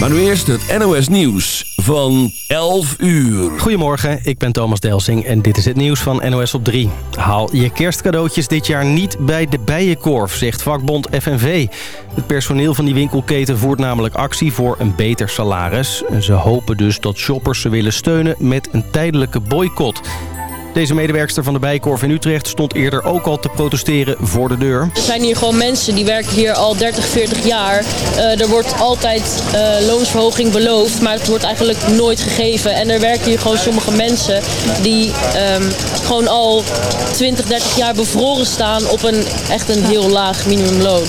Maar nu eerst het NOS Nieuws van 11 uur. Goedemorgen, ik ben Thomas Delsing en dit is het nieuws van NOS op 3. Haal je kerstcadeautjes dit jaar niet bij de Bijenkorf, zegt vakbond FNV. Het personeel van die winkelketen voert namelijk actie voor een beter salaris. Ze hopen dus dat shoppers ze willen steunen met een tijdelijke boycott. Deze medewerkster van de Bijkorf in Utrecht stond eerder ook al te protesteren voor de deur. Er zijn hier gewoon mensen die werken hier al 30, 40 jaar. Uh, er wordt altijd uh, loonsverhoging beloofd, maar het wordt eigenlijk nooit gegeven. En er werken hier gewoon sommige mensen die um, gewoon al 20, 30 jaar bevroren staan op een echt een heel laag minimumloon.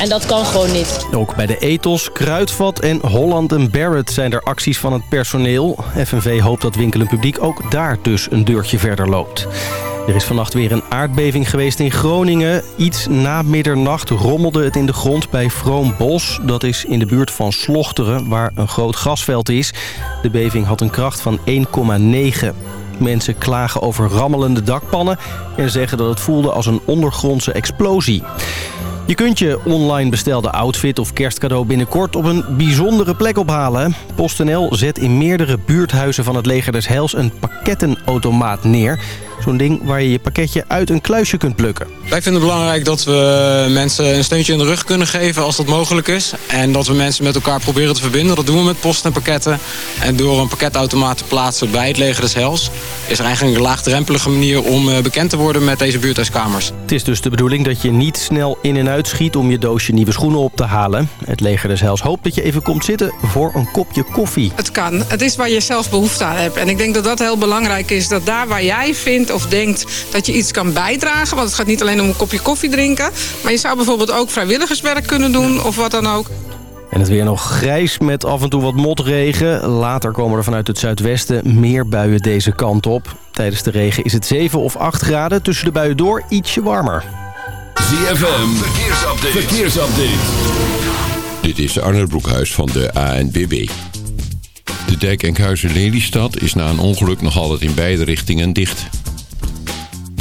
En dat kan gewoon niet. Ook bij de Ethos, Kruidvat en Holland Barrett zijn er acties van het personeel. FNV hoopt dat winkelend publiek ook daar dus een deurtje verder loopt. Er is vannacht weer een aardbeving geweest in Groningen. Iets na middernacht rommelde het in de grond bij Vroombos. Dat is in de buurt van Slochteren, waar een groot gasveld is. De beving had een kracht van 1,9. Mensen klagen over rammelende dakpannen... en zeggen dat het voelde als een ondergrondse explosie. Je kunt je online bestelde outfit of kerstcadeau binnenkort op een bijzondere plek ophalen. PostNL zet in meerdere buurthuizen van het leger des Heils een pakkettenautomaat neer. Zo'n ding waar je je pakketje uit een kluisje kunt plukken. Wij vinden het belangrijk dat we mensen een steuntje in de rug kunnen geven als dat mogelijk is. En dat we mensen met elkaar proberen te verbinden. Dat doen we met post en pakketten. En door een pakketautomaat te plaatsen bij het leger des Hels... is er eigenlijk een laagdrempelige manier om eh, bekend te worden met deze buurthuiskamers. Het is dus de bedoeling dat je niet snel in en uit schiet om je doosje nieuwe schoenen op te halen. Het leger des Hels hoopt dat je even komt zitten voor een kopje koffie. Het kan. Het is waar je zelf behoefte aan hebt. En ik denk dat dat heel belangrijk is. Dat daar waar jij vindt of denkt dat je iets kan bijdragen. Want het gaat niet alleen om een kopje koffie drinken. Maar je zou bijvoorbeeld ook vrijwilligerswerk kunnen doen of wat dan ook. En het weer nog grijs met af en toe wat motregen. Later komen er vanuit het zuidwesten meer buien deze kant op. Tijdens de regen is het 7 of 8 graden. Tussen de buien door ietsje warmer. ZFM, verkeersupdate. verkeersupdate. Dit is Arnold Broekhuis van de ANWB. De dijk Enkhuizen-Lelystad is na een ongeluk nog altijd in beide richtingen dicht.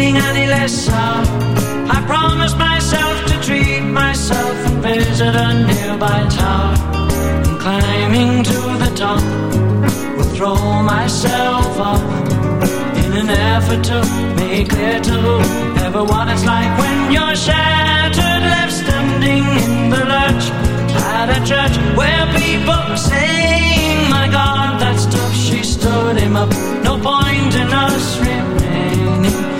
I'm feeling any less sour, I promise myself to treat myself and visit a nearby tower. And climbing to the top, will throw myself off in an effort to make clear to whoever what it's like when you're shattered, left standing in the lurch at a church where people saying, My God, that stuff she stood him up. No point in us remaining.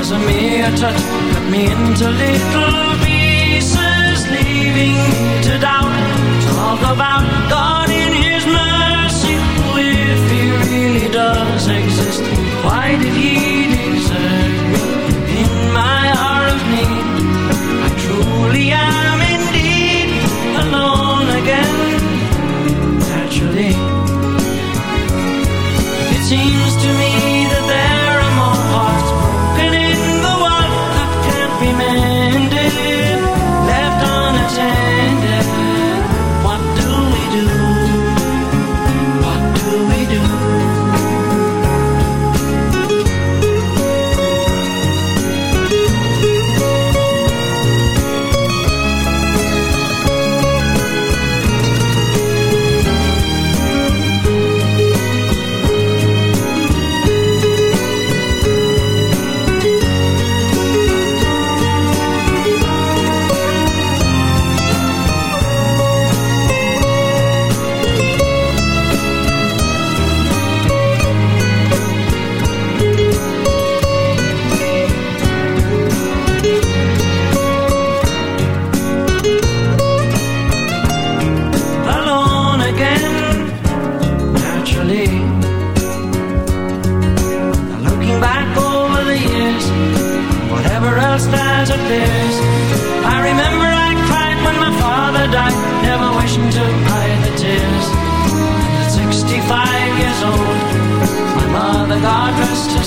as a mere touch, cut me into little pieces, leaving me to doubt. Talk about God in His mercy, if He really does exist. Why did He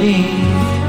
believe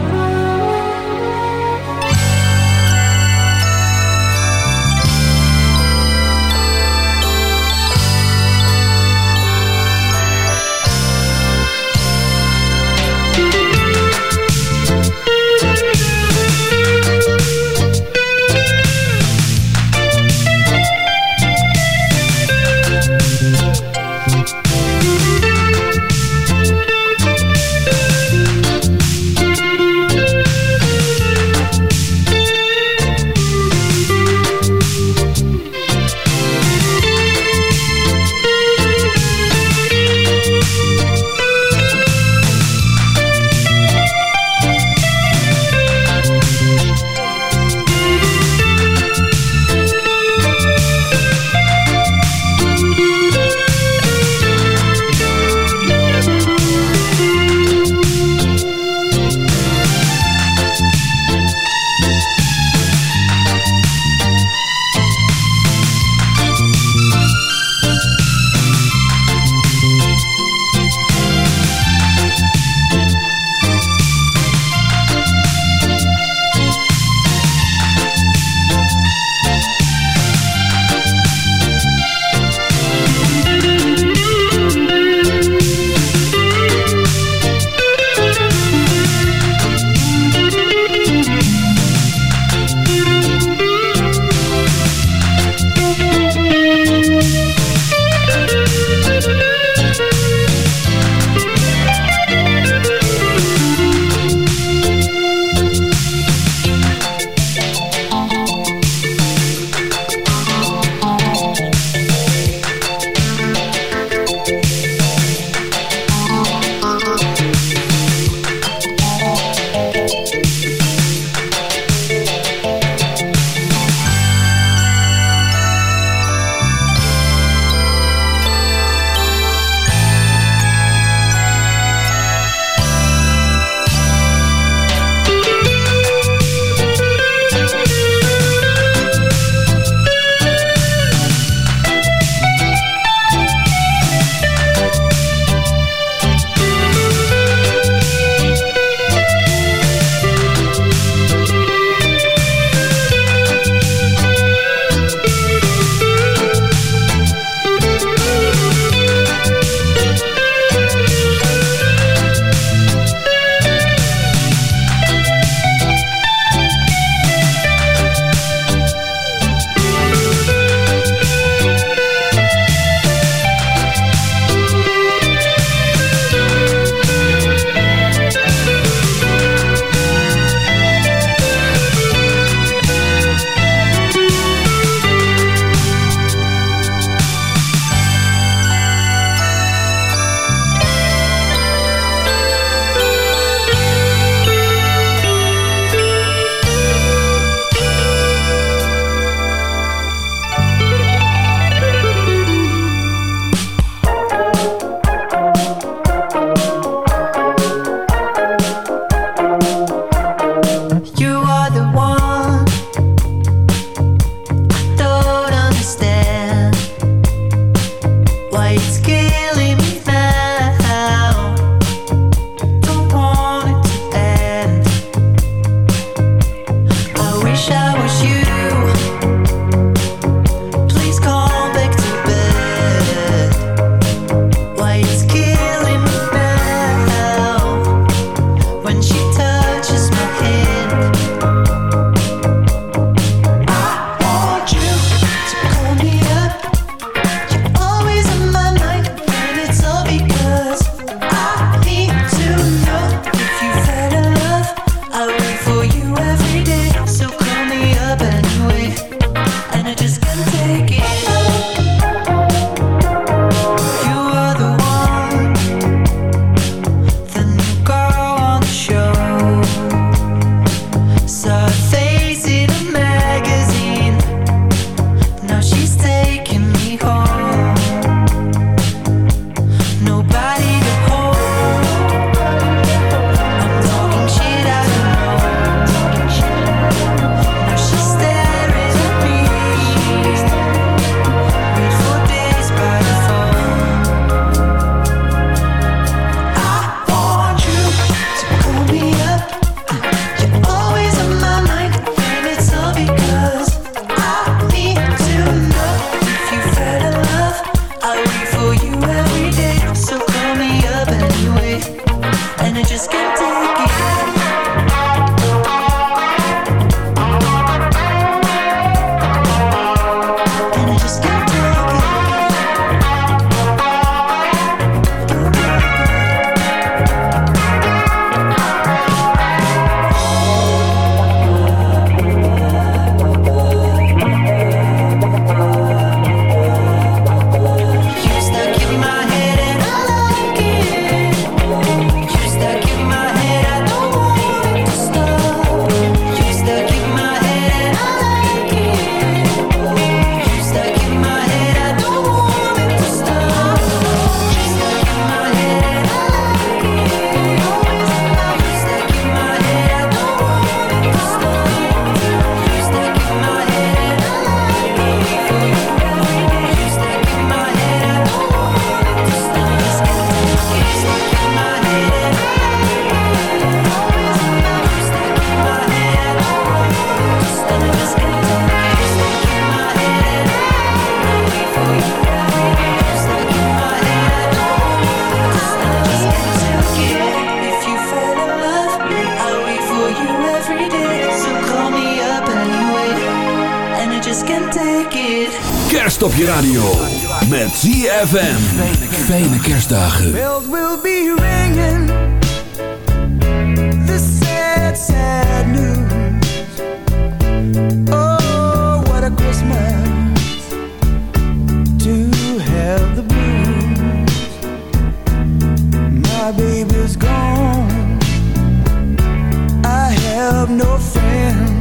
no friends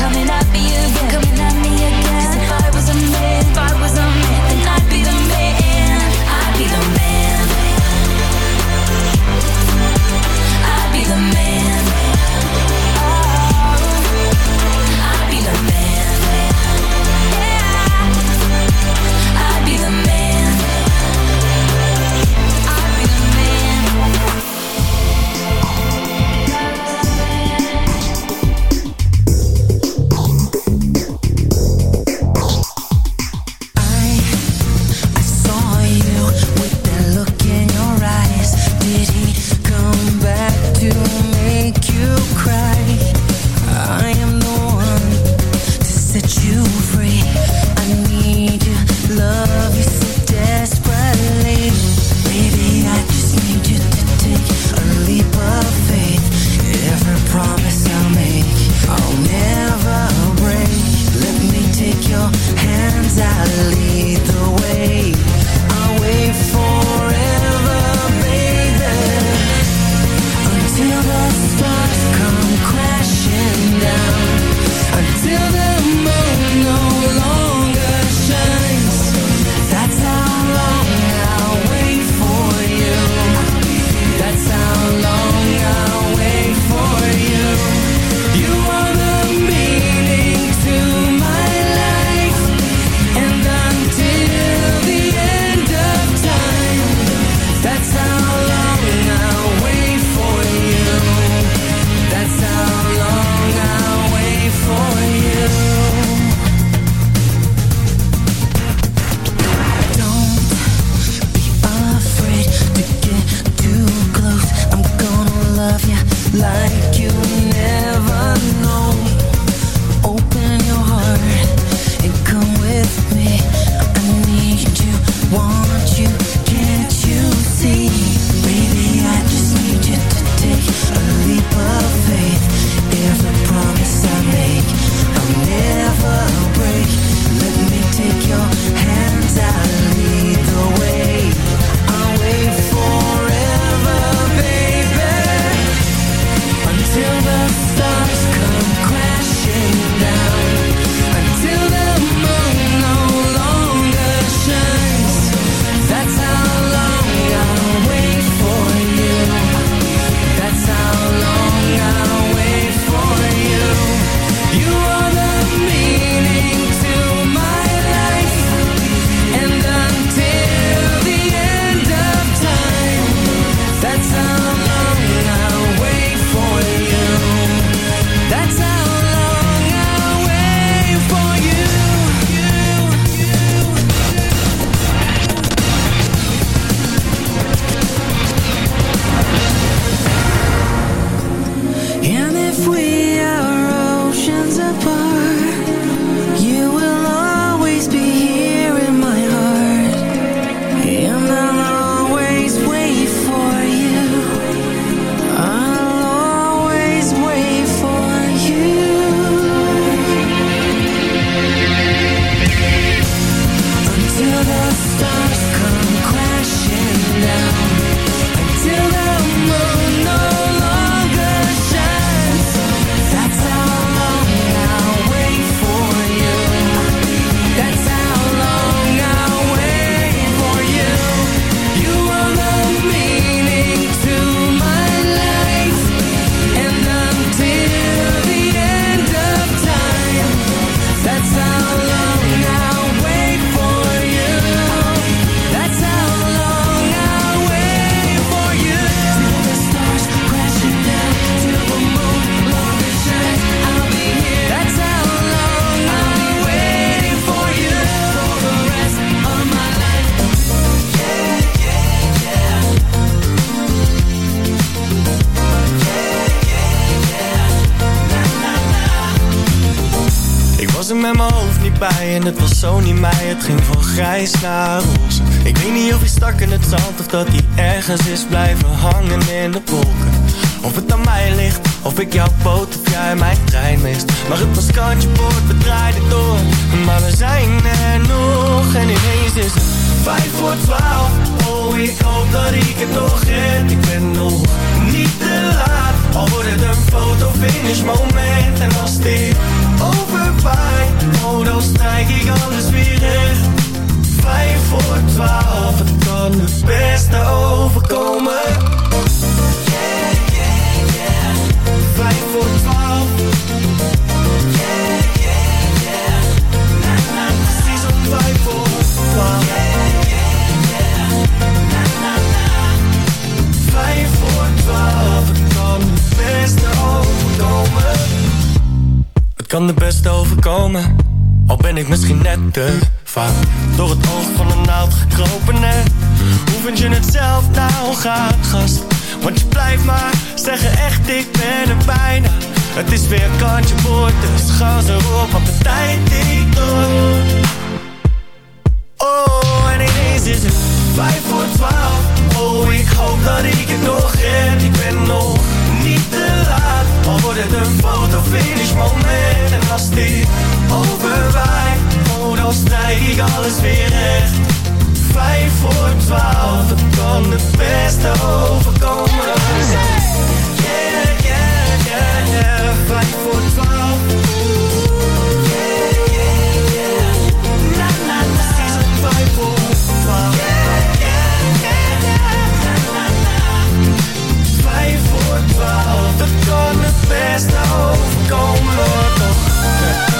coming me kan het beste overkomen Yeah, yeah, yeah Vijf voor twaalf Yeah, yeah, yeah Na, na, na. Precies om vijf voor twaalf Vijf voor twaalf, het het beste overkomen. Het kan de beste overkomen, al ben ik misschien net te door het oog van een naald gekropen. En hoe vind je het zelf nou gaat, gast? Want je blijft maar zeggen echt, ik ben er bijna. Het is weer kantje boord, dus gas erop, want de tijd tikt door. Oh, en ineens is het vijf voor twaalf. Oh, ik hoop dat ik het nog red. Ik ben nog niet te laat. Al wordt het een fotofinish moment. En als dit overwaait, oh, dan ik alles weer recht. Vijf voor twaalf, het kan het beste overkomen. Yeah, yeah, yeah, yeah. Vijf voor twaalf. Yeah, yeah, yeah. Na, na, na. Vijf voor twaalf. Vijf voor twaalf, dat kan het beste overkomen toch?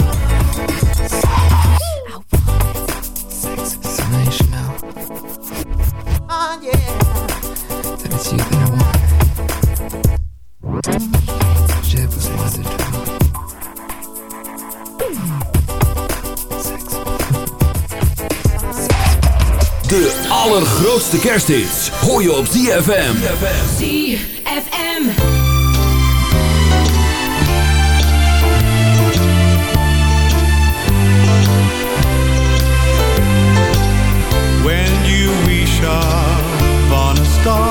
grootste kersthits hoor je op ZFM. ZFM. When you wish upon a star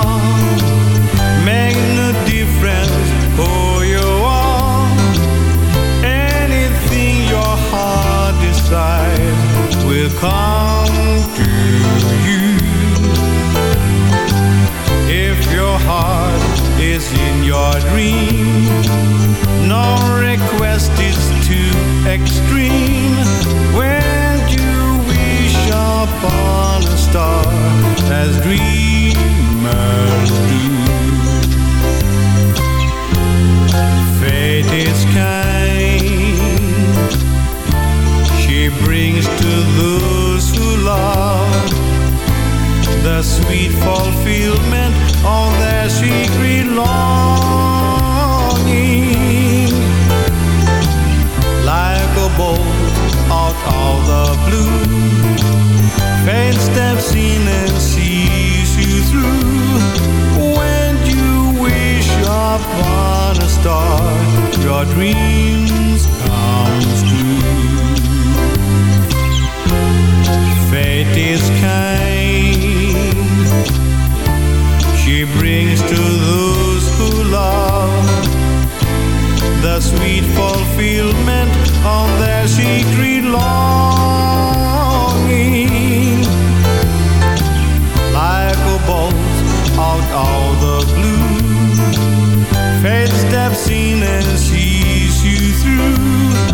heart is in your dream. No request is too extreme. When you wish upon a star, as dreamers do. Fate is kind. She brings to the the sweet fulfillment of their secret longing. Like a bolt out of the blue, fate steps in and sees you through. When you wish upon a star, your dreams come true. Fate is kind brings to those who love the sweet fulfillment of their secret longing. Like a bolt out of the blue, Faith steps in and sees you through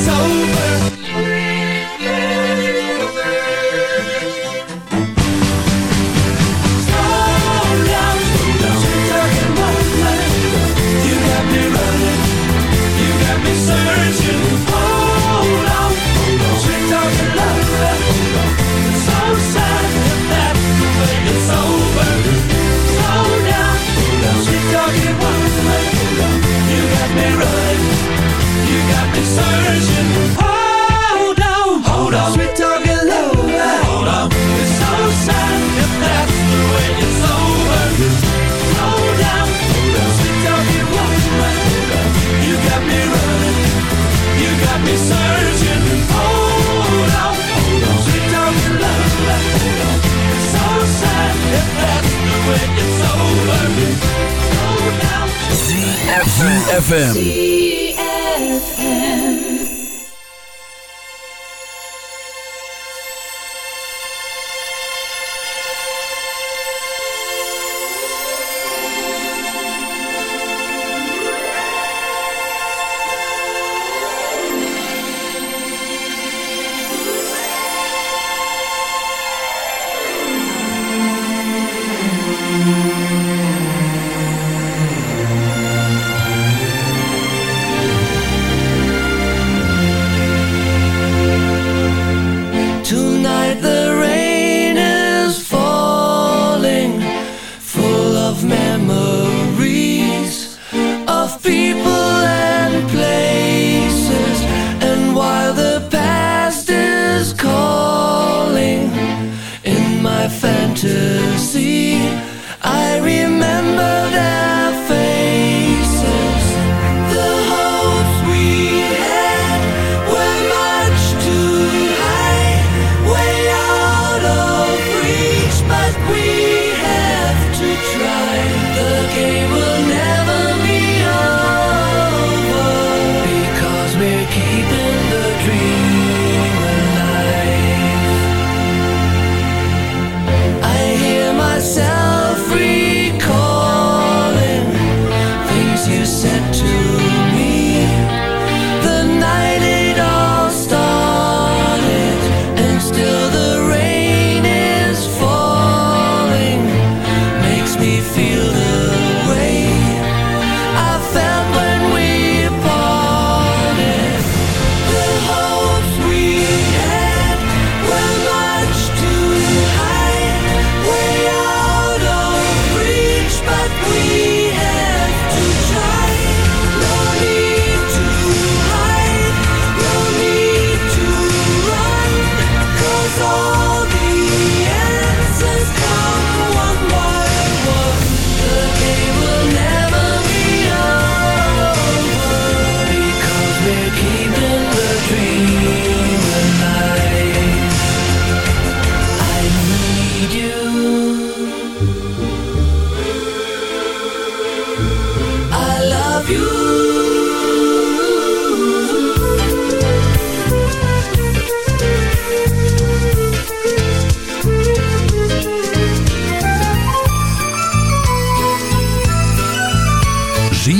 Saúde